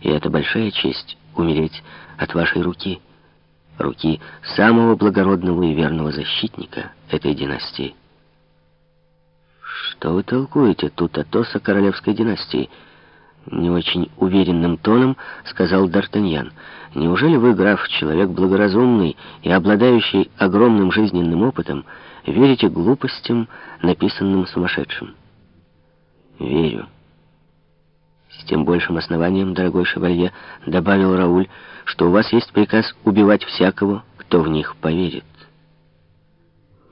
И это большая честь — умереть от вашей руки, руки самого благородного и верного защитника этой династии. Что вы толкуете тут Атоса королевской династии? Не очень уверенным тоном сказал Д'Артаньян. Неужели вы, граф, человек благоразумный и обладающий огромным жизненным опытом, верите глупостям, написанным сумасшедшим? Верю. Тем большим основанием, дорогой шевалье, добавил Рауль, что у вас есть приказ убивать всякого, кто в них поверит.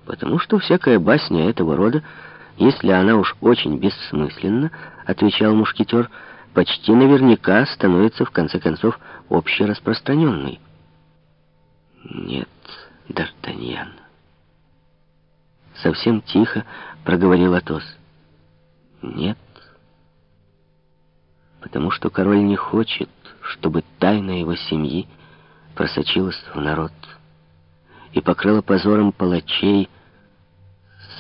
Потому что всякая басня этого рода, если она уж очень бессмысленна, отвечал мушкетер, почти наверняка становится в конце концов общераспространенной. Нет, Д'Артаньян. Совсем тихо проговорил Атос. Нет потому что король не хочет, чтобы тайна его семьи просочилась в народ и покрыла позором палачей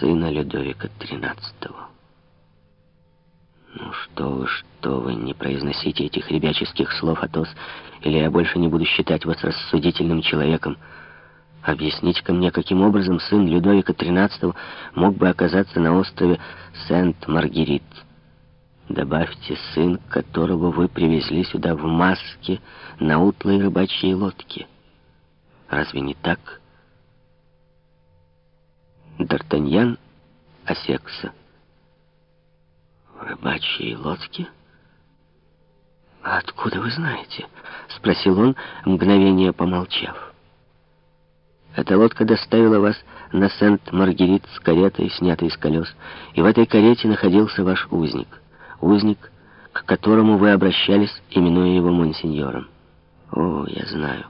сына Людовика XIII. Ну что вы, что вы, не произносите этих ребяческих слов, Атос, или я больше не буду считать вас рассудительным человеком. Объясните-ка мне, каким образом сын Людовика XIII мог бы оказаться на острове Сент-Маргерит. Добавьте сын, которого вы привезли сюда в маске на утлой рыбачьей лодке. Разве не так? Д'Артаньян осекся. В рыбачьей лодке? А откуда вы знаете? Спросил он, мгновение помолчав. Эта лодка доставила вас на Сент-Маргерит с каретой, снятой с колес, и в этой карете находился ваш узник — узник, к которому вы обращались, именуя его монсеньором. О, я знаю.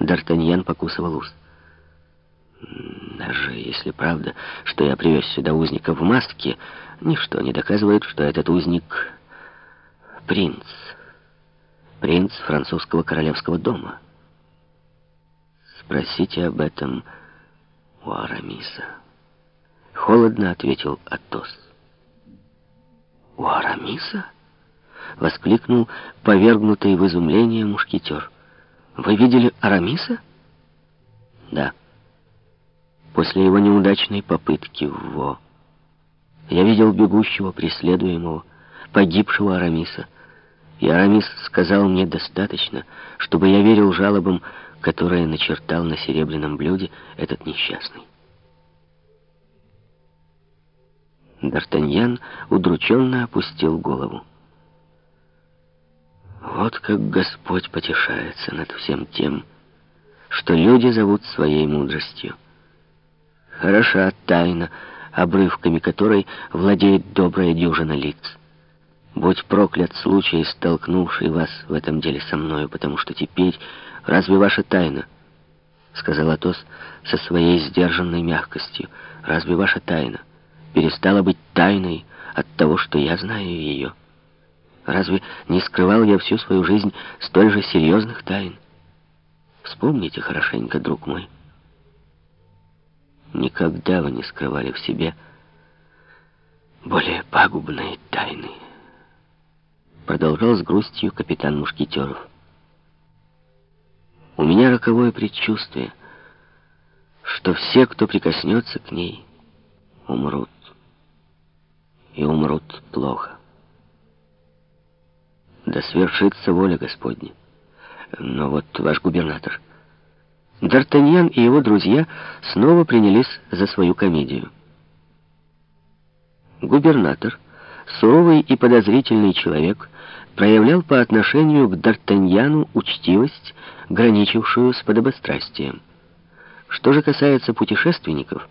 Д'Артаньян покусывал ус. Даже если правда, что я привез сюда узника в маске, ничто не доказывает, что этот узник — принц. Принц французского королевского дома. Спросите об этом у Арамиса. Холодно ответил Атос. «У Арамиса?» — воскликнул повергнутый в изумление мушкетер. «Вы видели Арамиса?» «Да. После его неудачной попытки в Во. Я видел бегущего, преследуемого, погибшего Арамиса. И Арамис сказал мне достаточно, чтобы я верил жалобам, которые начертал на серебряном блюде этот несчастный. Д'Артаньян удрученно опустил голову. Вот как Господь потешается над всем тем, что люди зовут своей мудростью. Хороша тайна, обрывками которой владеет добрая дюжина лиц. Будь проклят случай, столкнувший вас в этом деле со мною, потому что теперь разве ваша тайна, — сказал Атос со своей сдержанной мягкостью, — разве ваша тайна — перестала быть тайной от того, что я знаю ее. Разве не скрывал я всю свою жизнь столь же серьезных тайн? Вспомните хорошенько, друг мой. Никогда вы не скрывали в себе более пагубные тайны. Продолжал с грустью капитан Мушкетеров. У меня роковое предчувствие, что все, кто прикоснется к ней, умрут и умрут плохо. Да свершится воля Господня. Но вот ваш губернатор... Д'Артаньян и его друзья снова принялись за свою комедию. Губернатор, суровый и подозрительный человек, проявлял по отношению к Д'Артаньяну учтивость, граничившую с подобострастием. Что же касается путешественников,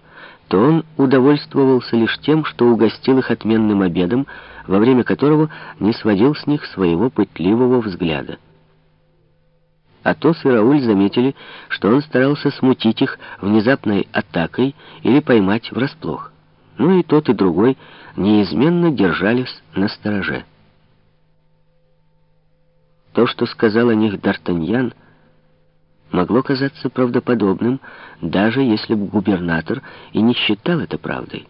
то он удовольствовался лишь тем, что угостил их отменным обедом, во время которого не сводил с них своего пытливого взгляда. Атос и Рауль заметили, что он старался смутить их внезапной атакой или поймать врасплох. Ну и тот, и другой неизменно держались на стороже. То, что сказал о них Д'Артаньян, могло казаться правдоподобным, даже если бы губернатор и не считал это правдой.